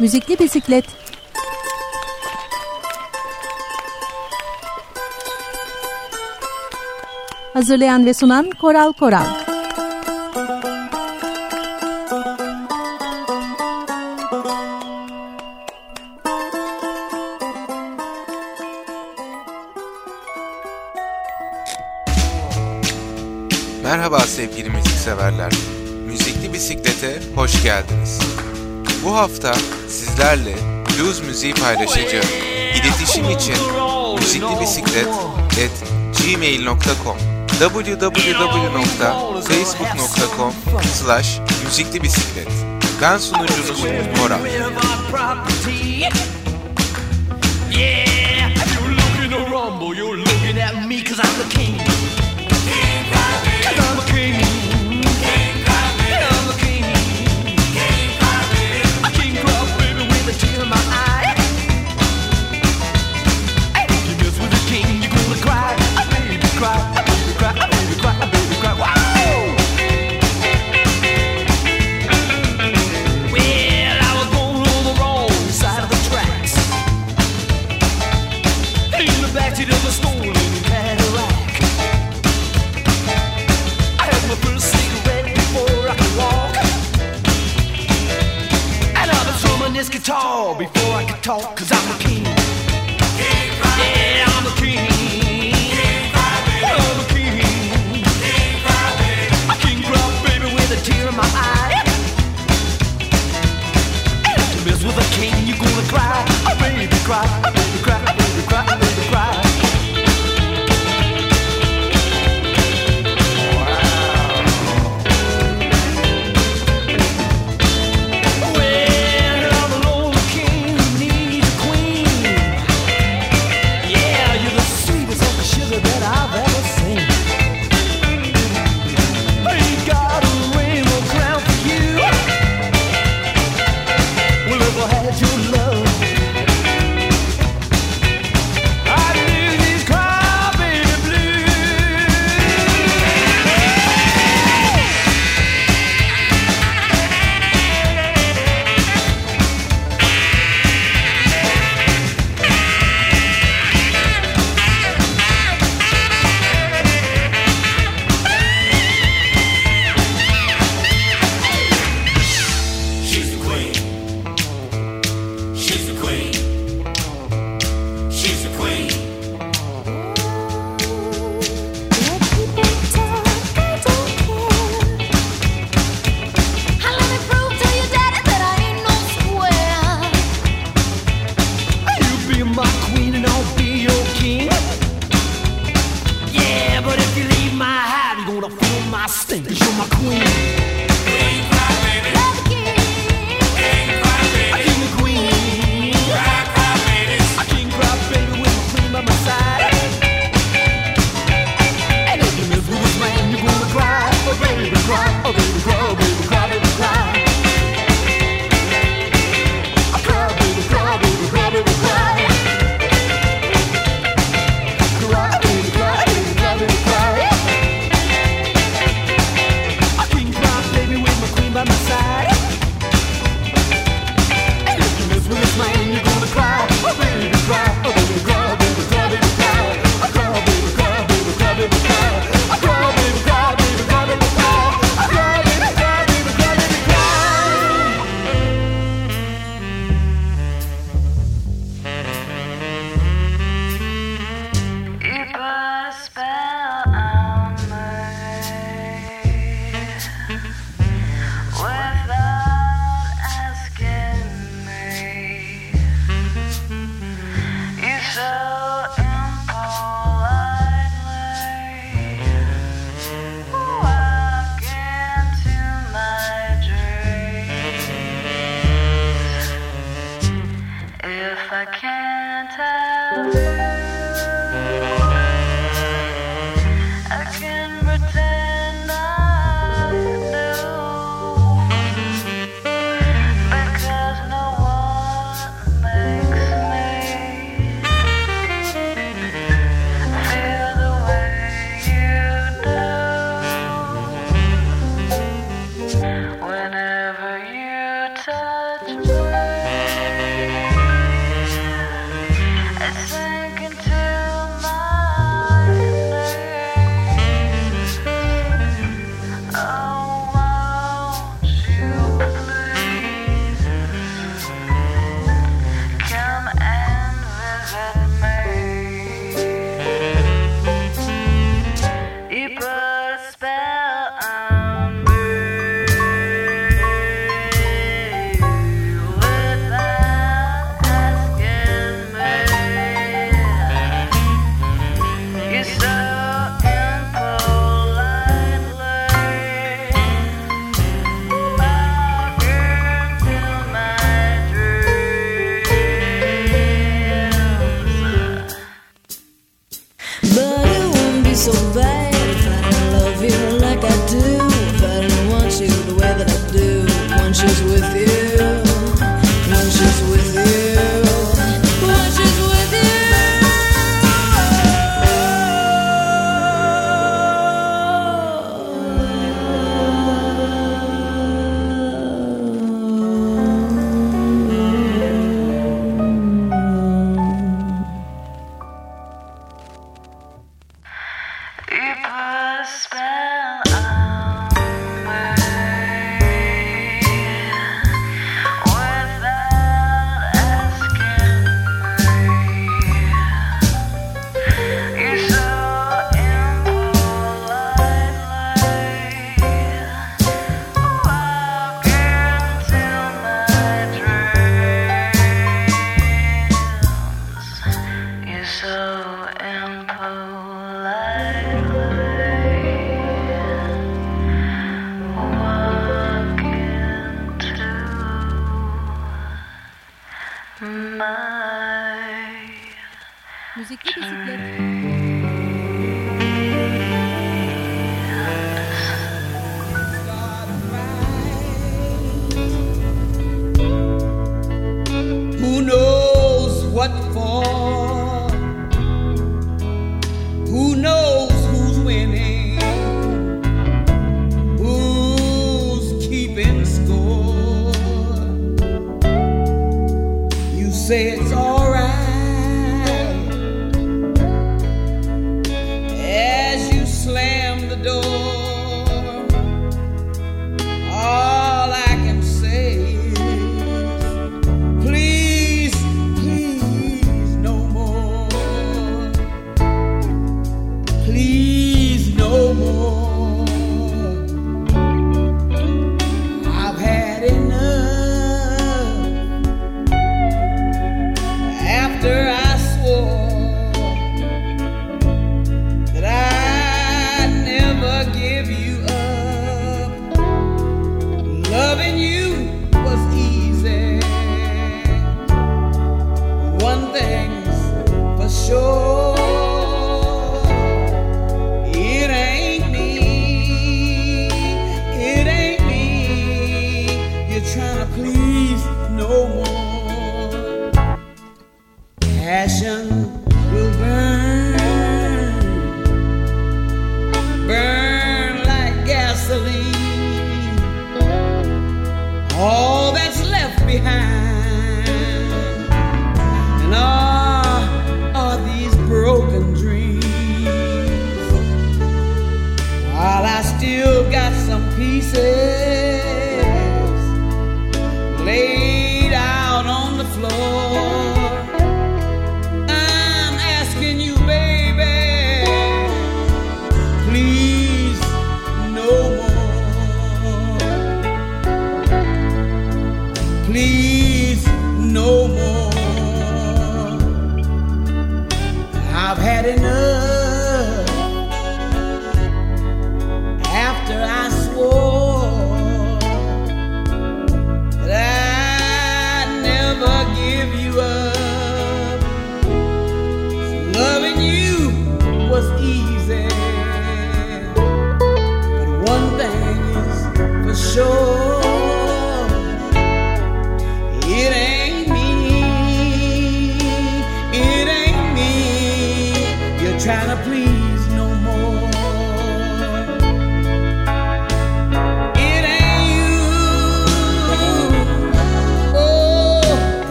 Müzikli bisiklet. Hazırlayan ve sunan Koral Koral. Merhaba sevgili müzikseverler. Müzikli Bisiklet'e hoş geldiniz. Bu hafta sizlerle blues müziği paylaşacağım. İletişim için müzikli bisiklet at gmail.com www.facebook.com slash müzikli bisiklet Ben sunucunuz Bora. Yeah, you're looking to rumble, you're looking at me cause I'm the king talk, cause I'm a king. stink, cause you're my queen.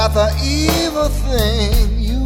About the evil thing you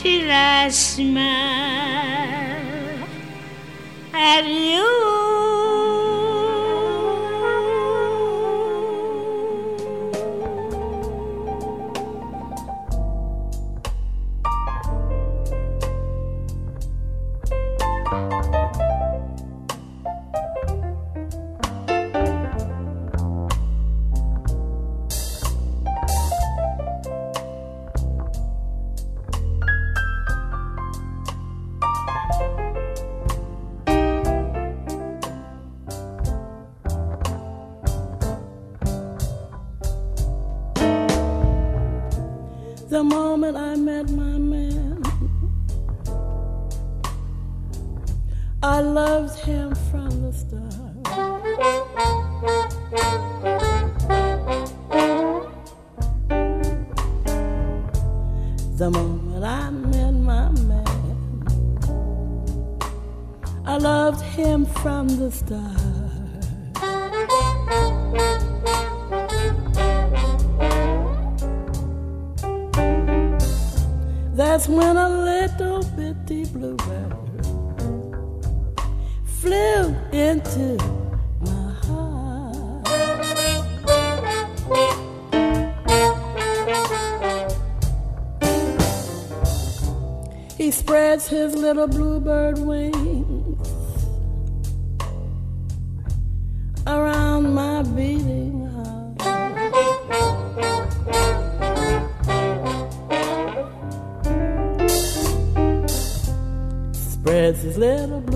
till I smile at you. That's when a little bitty bluebird flew into my heart. He spreads his little bluebird wings little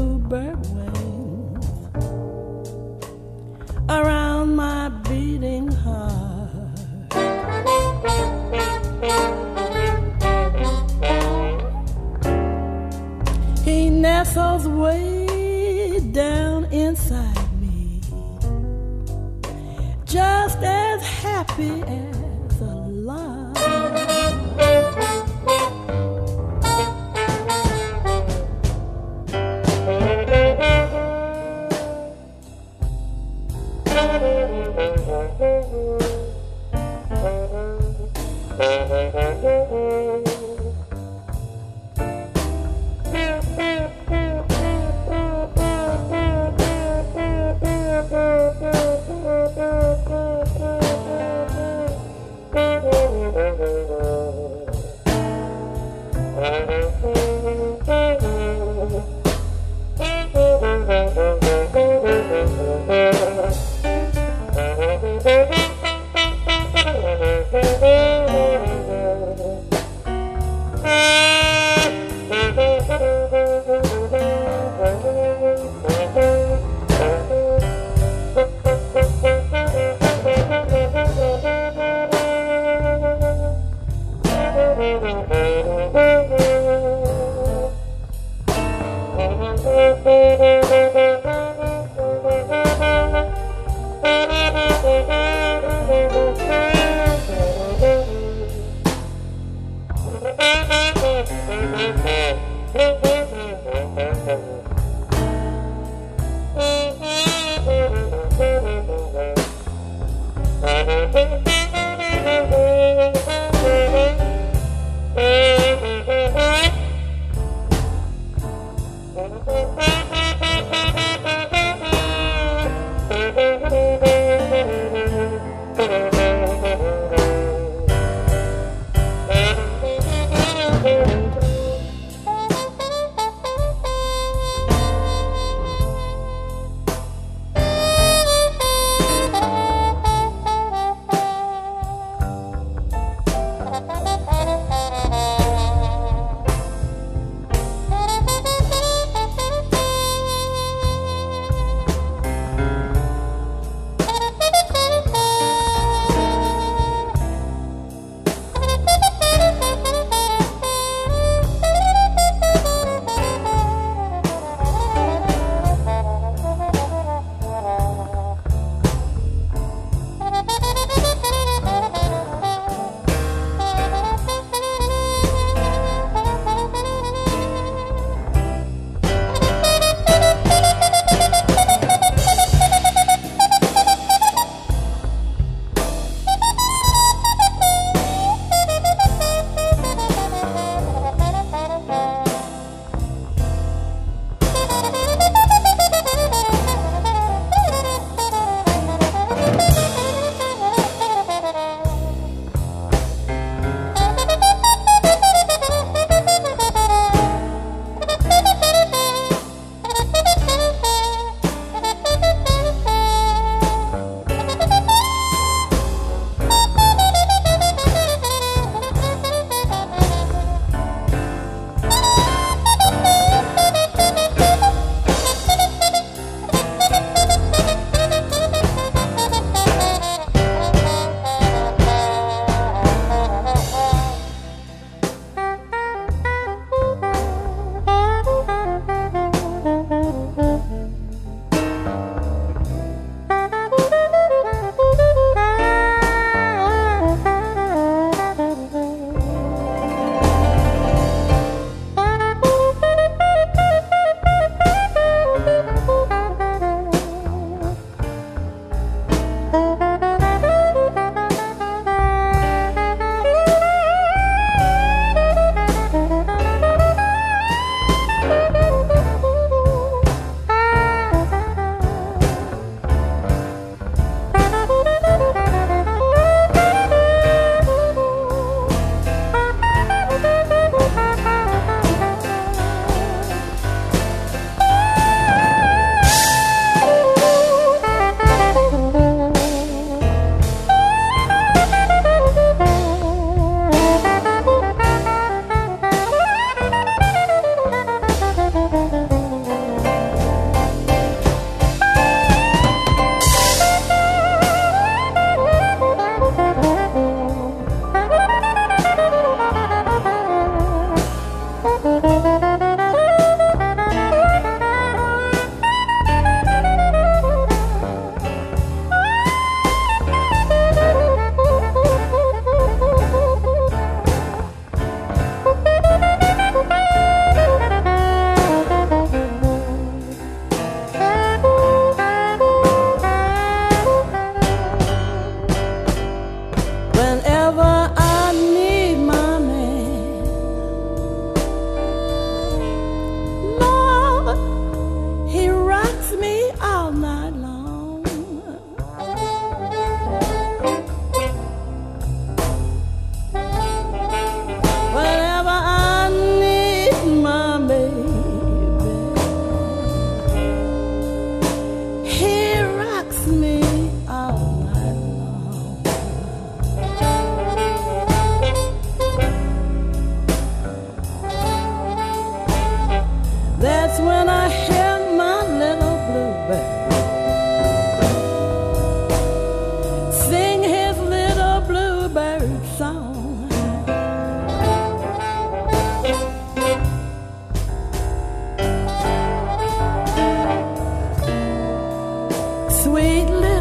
sweet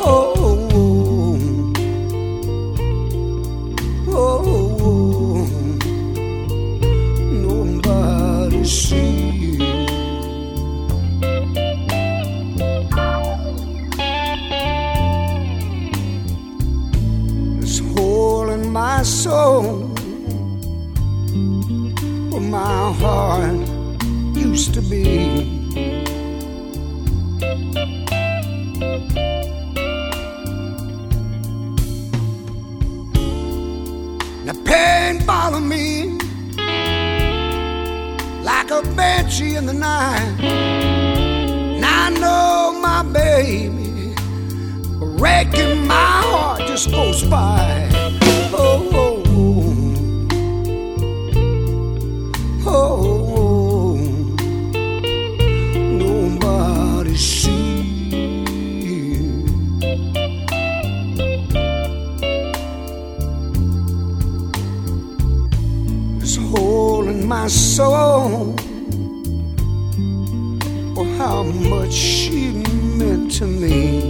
Oh, oh, nobody sees. This hole in my soul, my heart used to be. Banshee in the night. And I know my baby breaking my heart just goes by. Oh, oh, oh, oh, nobody sees. This hole in my soul. To me.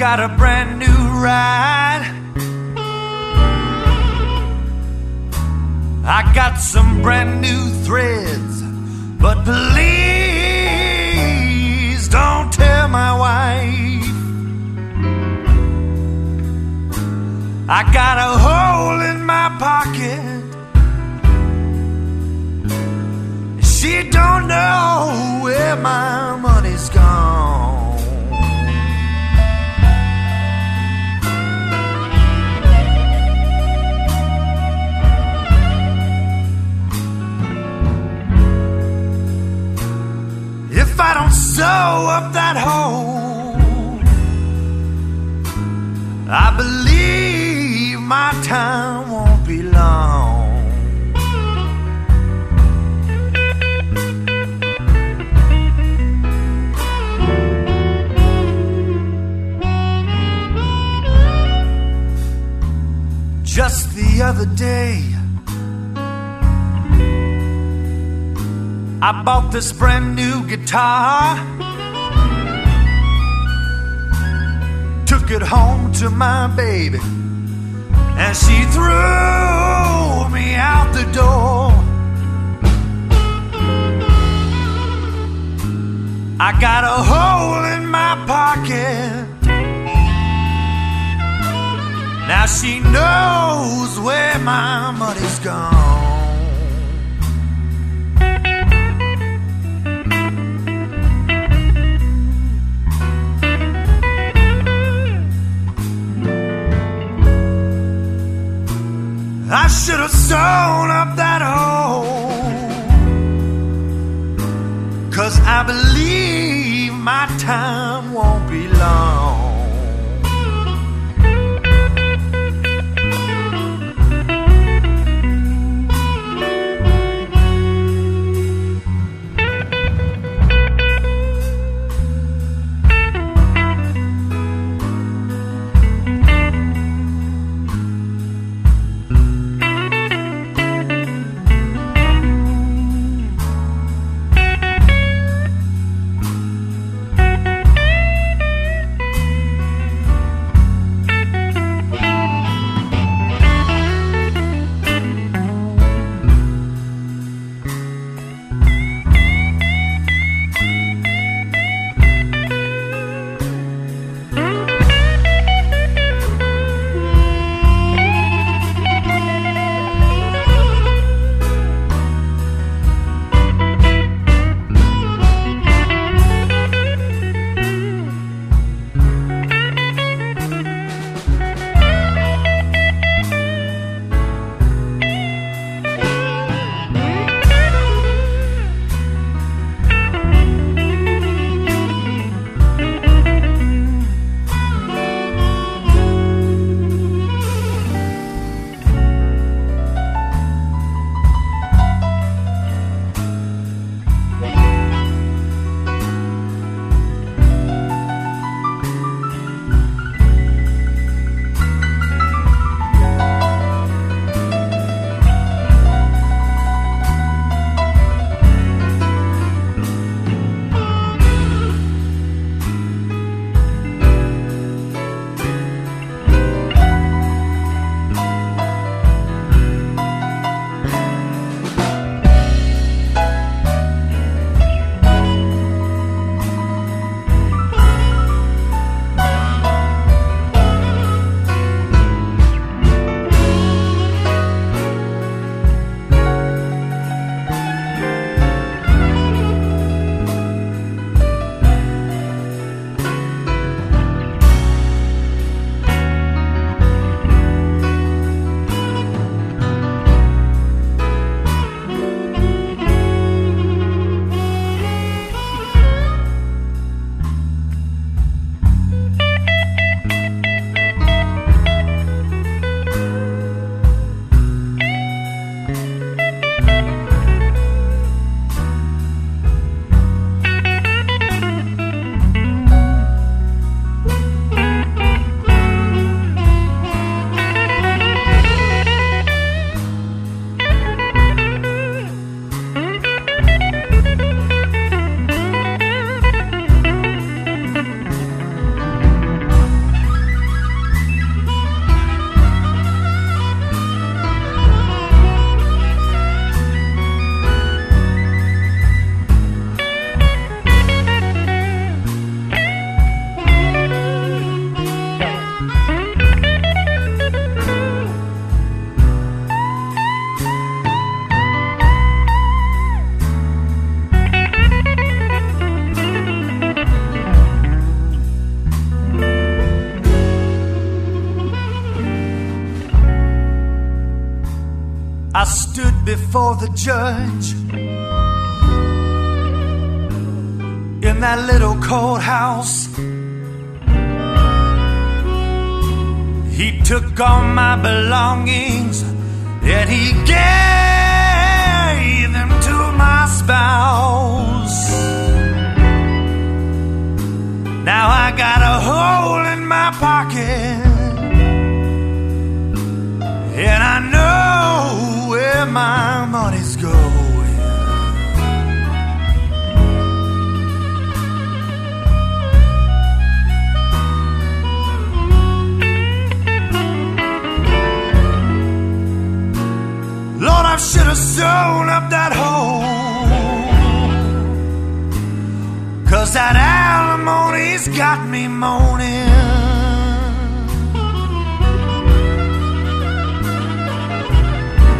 Got a brand new ride. I got some brand new threads. But please don't tell my wife. I got a hole in my pocket. She don't know where my money's gone. Sew up that hole, I believe my time won't be long. Just the other day, I bought this brand new guitar. Took it home to my baby, and she threw me out the door. I got a hole in my pocket. Now she knows where my money's gone. I should have sewn up that hole. Cause I believe my time won't be long. Before the judge in that little courthouse. He took all my belongings and he gave them to my spouse. Now I got a hole in my pocket, and I my money's going. Lord, I should have sewn up that hole. Cause that alimony's got me moaning.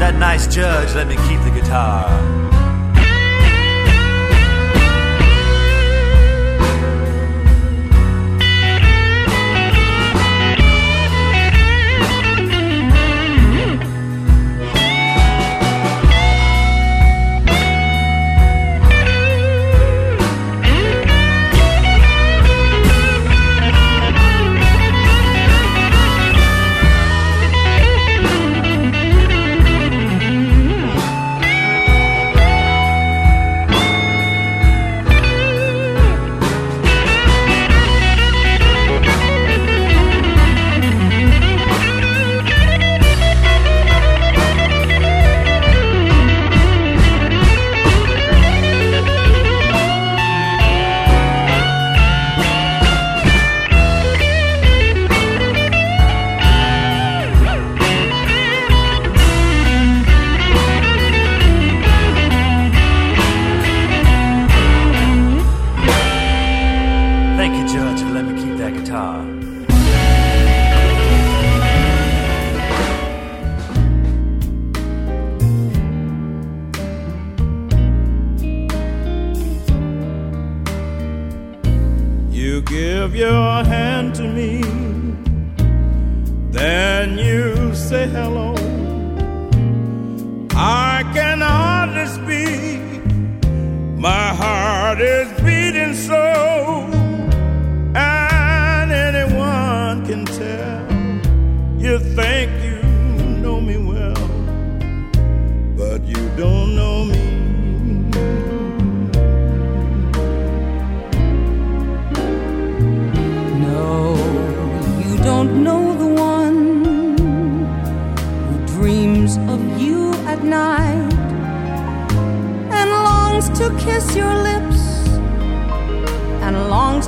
That nice judge let me keep the guitar.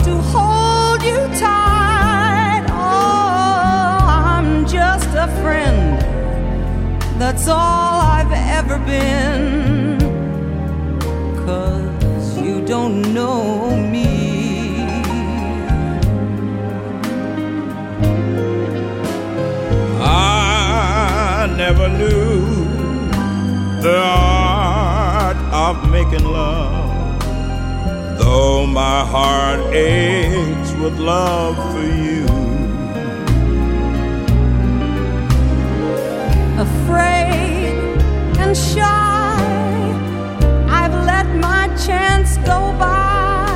To hold you tight. Oh, I'm just a friend. That's all I've ever been. Cause you don't know me. I never knew the art of making love, though my heart aches with love for you. afraid and shy. I've let my chance go by.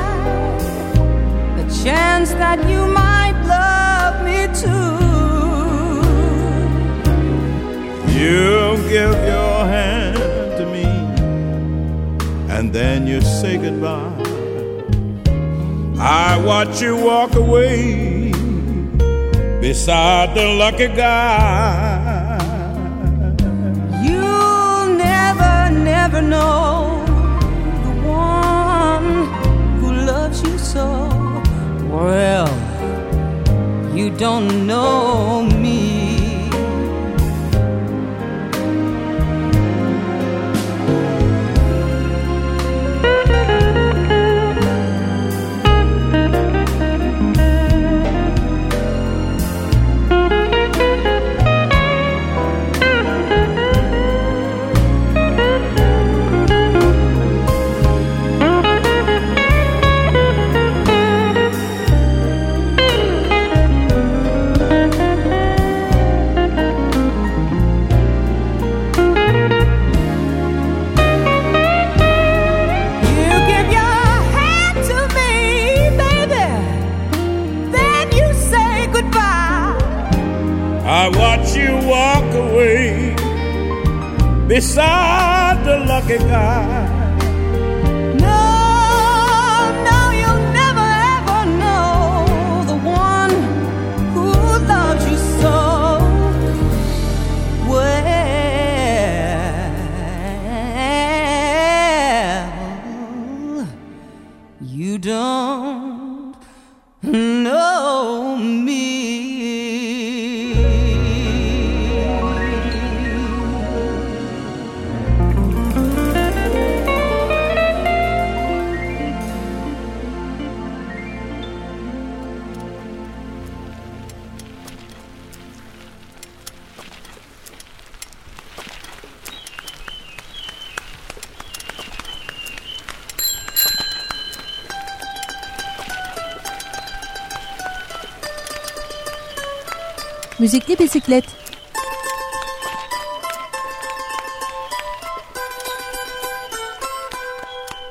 The chance that you might love me too. You give your hand to me, and then you say goodbye. I watch you walk away beside the lucky guy. You'll never, never know the one who loves you so. Well, you don't know me.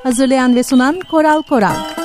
Hazırlayan ve sunan Koral Koral.